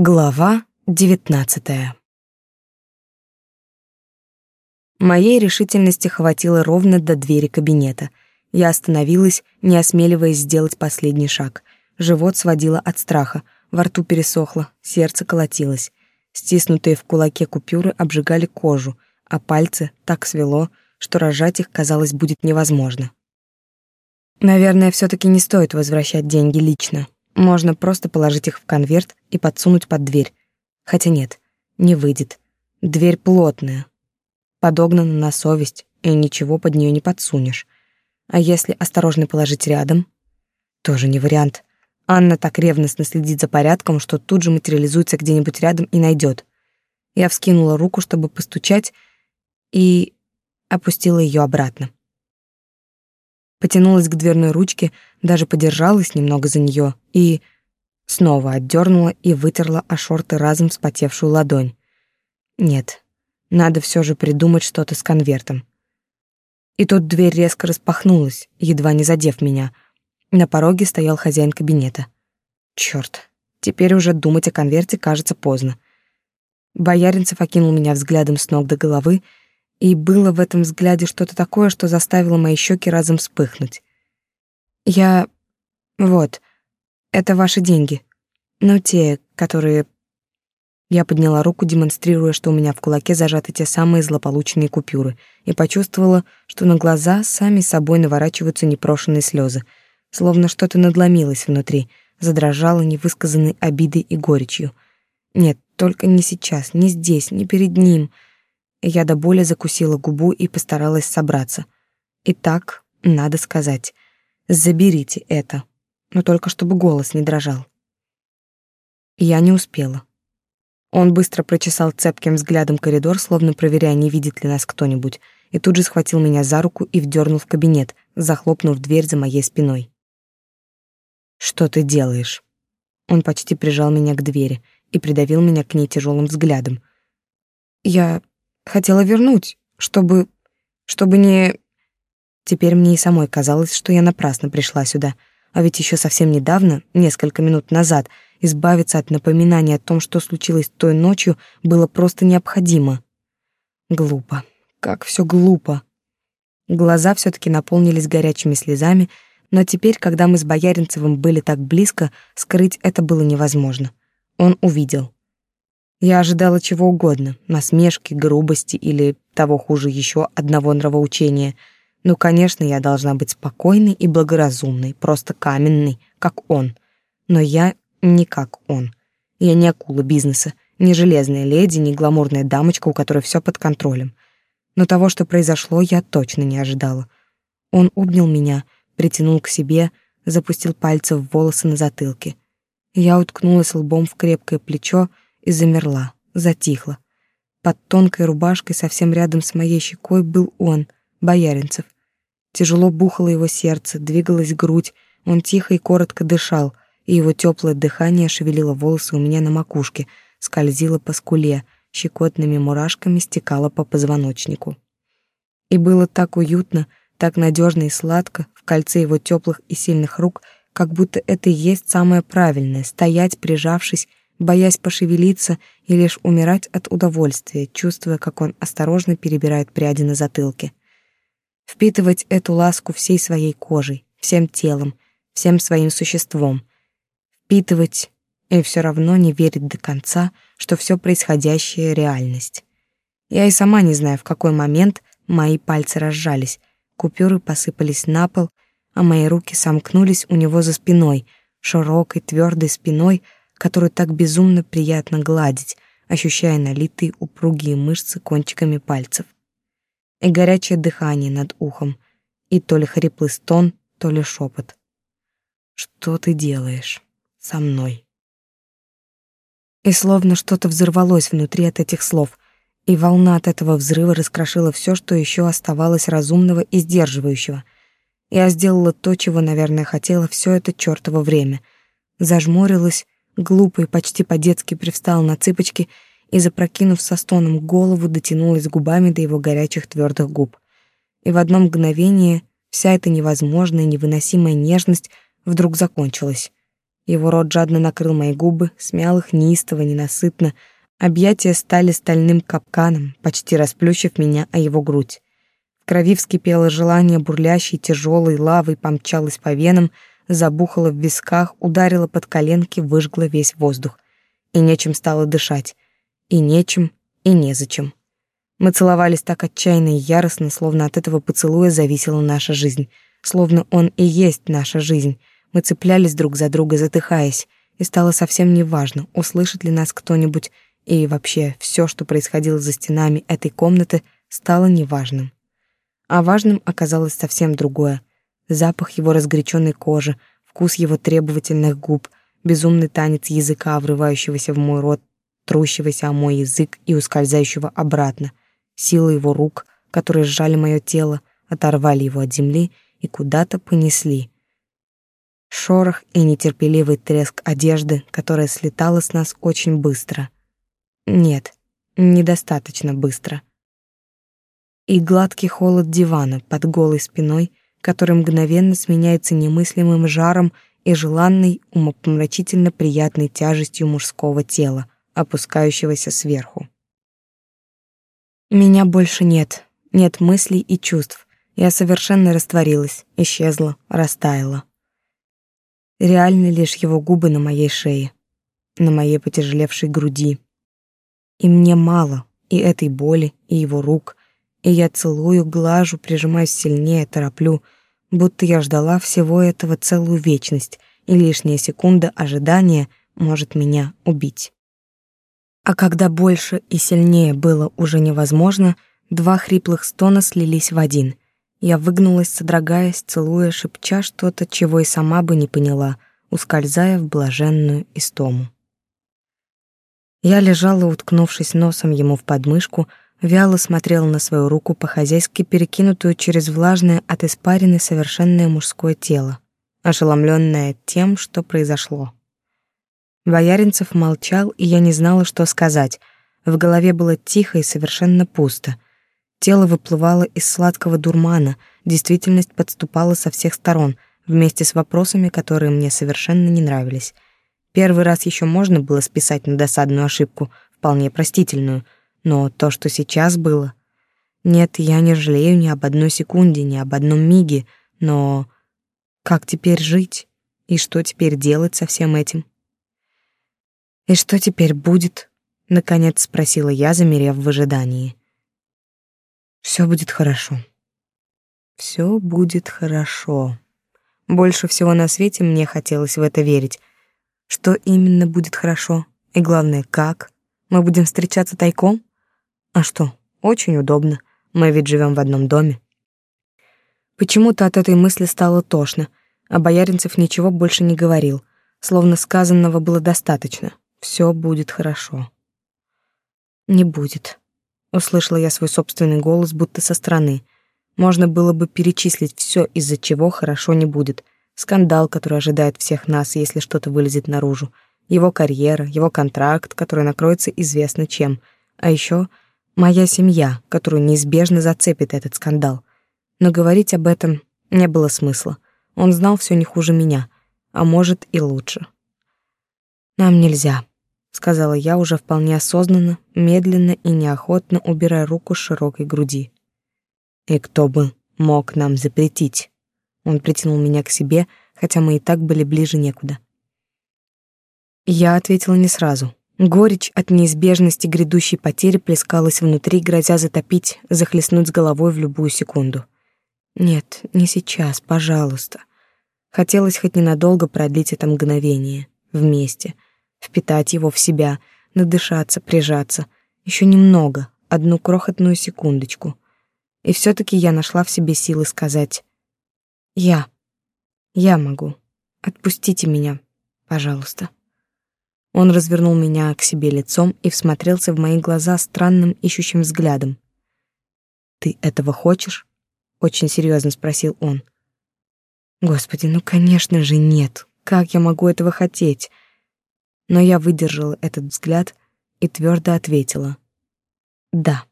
Глава девятнадцатая Моей решительности хватило ровно до двери кабинета. Я остановилась, не осмеливаясь сделать последний шаг. Живот сводило от страха, во рту пересохло, сердце колотилось. Стиснутые в кулаке купюры обжигали кожу, а пальцы так свело, что рожать их, казалось, будет невозможно. Наверное, все таки не стоит возвращать деньги лично. Можно просто положить их в конверт и подсунуть под дверь. Хотя нет, не выйдет. Дверь плотная, подогнана на совесть, и ничего под нее не подсунешь. А если осторожно положить рядом? Тоже не вариант. Анна так ревностно следит за порядком, что тут же материализуется где-нибудь рядом и найдет. Я вскинула руку, чтобы постучать, и опустила ее обратно потянулась к дверной ручке, даже подержалась немного за нее и снова отдернула и вытерла о шорты разом вспотевшую ладонь. Нет, надо все же придумать что-то с конвертом. И тут дверь резко распахнулась, едва не задев меня. На пороге стоял хозяин кабинета. Черт, теперь уже думать о конверте кажется поздно. Бояринцев окинул меня взглядом с ног до головы и было в этом взгляде что-то такое, что заставило мои щеки разом вспыхнуть. «Я... вот, это ваши деньги. Ну, те, которые...» Я подняла руку, демонстрируя, что у меня в кулаке зажаты те самые злополучные купюры, и почувствовала, что на глаза сами собой наворачиваются непрошенные слезы, словно что-то надломилось внутри, задрожало невысказанной обидой и горечью. Нет, только не сейчас, не здесь, не перед ним — я до боли закусила губу и постаралась собраться. Итак, надо сказать, заберите это, но только чтобы голос не дрожал. Я не успела. Он быстро прочесал цепким взглядом коридор, словно проверяя, не видит ли нас кто-нибудь, и тут же схватил меня за руку и вдернул в кабинет, захлопнув дверь за моей спиной. «Что ты делаешь?» Он почти прижал меня к двери и придавил меня к ней тяжелым взглядом. «Я Хотела вернуть, чтобы... чтобы не... Теперь мне и самой казалось, что я напрасно пришла сюда. А ведь еще совсем недавно, несколько минут назад, избавиться от напоминания о том, что случилось той ночью, было просто необходимо. Глупо. Как все глупо. Глаза все таки наполнились горячими слезами, но теперь, когда мы с Бояринцевым были так близко, скрыть это было невозможно. Он увидел. Я ожидала чего угодно, насмешки, грубости или, того хуже, еще одного нравоучения. Ну, конечно, я должна быть спокойной и благоразумной, просто каменной, как он. Но я не как он. Я не акула бизнеса, не железная леди, не гламурная дамочка, у которой все под контролем. Но того, что произошло, я точно не ожидала. Он обнял меня, притянул к себе, запустил пальцы в волосы на затылке. Я уткнулась лбом в крепкое плечо, и замерла, затихла. Под тонкой рубашкой совсем рядом с моей щекой был он, Бояринцев. Тяжело бухало его сердце, двигалась грудь, он тихо и коротко дышал, и его теплое дыхание шевелило волосы у меня на макушке, скользило по скуле, щекотными мурашками стекало по позвоночнику. И было так уютно, так надежно и сладко в кольце его теплых и сильных рук, как будто это и есть самое правильное — стоять, прижавшись боясь пошевелиться и лишь умирать от удовольствия, чувствуя, как он осторожно перебирает пряди на затылке. Впитывать эту ласку всей своей кожей, всем телом, всем своим существом. Впитывать и все равно не верить до конца, что все происходящее — реальность. Я и сама не знаю, в какой момент мои пальцы разжались, купюры посыпались на пол, а мои руки сомкнулись у него за спиной, широкой, твердой спиной — которую так безумно приятно гладить, ощущая налитые упругие мышцы кончиками пальцев. И горячее дыхание над ухом, и то ли хриплый стон, то ли шепот. «Что ты делаешь со мной?» И словно что-то взорвалось внутри от этих слов, и волна от этого взрыва раскрошила все, что еще оставалось разумного и сдерживающего. Я сделала то, чего, наверное, хотела все это чёртово время. Зажмурилась глупо и почти по-детски привстала на цыпочки и, запрокинув со стоном голову, дотянулась губами до его горячих твердых губ. И в одно мгновение вся эта невозможная, невыносимая нежность вдруг закончилась. Его рот жадно накрыл мои губы, смял их неистово, ненасытно. Объятия стали стальным капканом, почти расплющив меня о его грудь. В крови вскипело желание бурлящей тяжелой лавой помчалось по венам, забухало в висках, ударило под коленки, выжгло весь воздух. И нечем стало дышать. И нечем, и незачем. Мы целовались так отчаянно и яростно, словно от этого поцелуя зависела наша жизнь, словно он и есть наша жизнь. Мы цеплялись друг за друга, затыхаясь, и стало совсем неважно, услышит ли нас кто-нибудь, и вообще все, что происходило за стенами этой комнаты, стало неважным. А важным оказалось совсем другое. Запах его разгоряченной кожи, вкус его требовательных губ, безумный танец языка, врывающегося в мой рот, трущегося о мой язык и ускользающего обратно — Силы его рук, которые сжали мое тело, оторвали его от земли и куда-то понесли. Шорох и нетерпеливый треск одежды, которая слетала с нас очень быстро. Нет, недостаточно быстро. И гладкий холод дивана под голой спиной, который мгновенно сменяется немыслимым жаром и желанной, умопомрачительно приятной тяжестью мужского тела, опускающегося сверху. Меня больше нет, нет мыслей и чувств. Я совершенно растворилась, исчезла, растаяла. Реальны лишь его губы на моей шее, на моей потяжелевшей груди. И мне мало и этой боли, и его рук, и я целую, глажу, прижимаюсь сильнее, тороплю, будто я ждала всего этого целую вечность, и лишняя секунда ожидания может меня убить. А когда больше и сильнее было уже невозможно, два хриплых стона слились в один. Я выгнулась, содрогаясь, целуя, шепча что-то, чего и сама бы не поняла, ускользая в блаженную истому. Я лежала, уткнувшись носом ему в подмышку, вяло смотрела на свою руку по-хозяйски перекинутую через влажное от испарины совершенное мужское тело, ошеломленная тем, что произошло. Бояринцев молчал, и я не знала, что сказать. В голове было тихо и совершенно пусто. Тело выплывало из сладкого дурмана, действительность подступала со всех сторон, вместе с вопросами, которые мне совершенно не нравились. Первый раз еще можно было списать на досадную ошибку, вполне простительную, но то, что сейчас было... Нет, я не жалею ни об одной секунде, ни об одном миге, но как теперь жить? И что теперь делать со всем этим? «И что теперь будет?» — наконец спросила я, замерев в ожидании. «Все будет хорошо. Все будет хорошо. Больше всего на свете мне хотелось в это верить. Что именно будет хорошо? И главное, как? Мы будем встречаться тайком? А что, очень удобно. Мы ведь живем в одном доме». Почему-то от этой мысли стало тошно, а Бояринцев ничего больше не говорил, словно сказанного было достаточно. Все будет хорошо. Не будет. Услышала я свой собственный голос будто со стороны. Можно было бы перечислить все, из-за чего хорошо не будет. Скандал, который ожидает всех нас, если что-то вылезет наружу. Его карьера, его контракт, который накроется известно чем. А еще моя семья, которую неизбежно зацепит этот скандал. Но говорить об этом не было смысла. Он знал все не хуже меня, а может и лучше. Нам нельзя сказала я уже вполне осознанно, медленно и неохотно убирая руку с широкой груди. И кто бы мог нам запретить? Он притянул меня к себе, хотя мы и так были ближе некуда. Я ответила не сразу. Горечь от неизбежности грядущей потери плескалась внутри, грозя затопить, захлестнуть с головой в любую секунду. Нет, не сейчас, пожалуйста. Хотелось хоть ненадолго продлить это мгновение вместе — впитать его в себя, надышаться, прижаться. Еще немного, одну крохотную секундочку. И все таки я нашла в себе силы сказать «Я, я могу. Отпустите меня, пожалуйста». Он развернул меня к себе лицом и всмотрелся в мои глаза странным ищущим взглядом. «Ты этого хочешь?» — очень серьезно спросил он. «Господи, ну, конечно же, нет. Как я могу этого хотеть?» Но я выдержала этот взгляд и твердо ответила: "Да".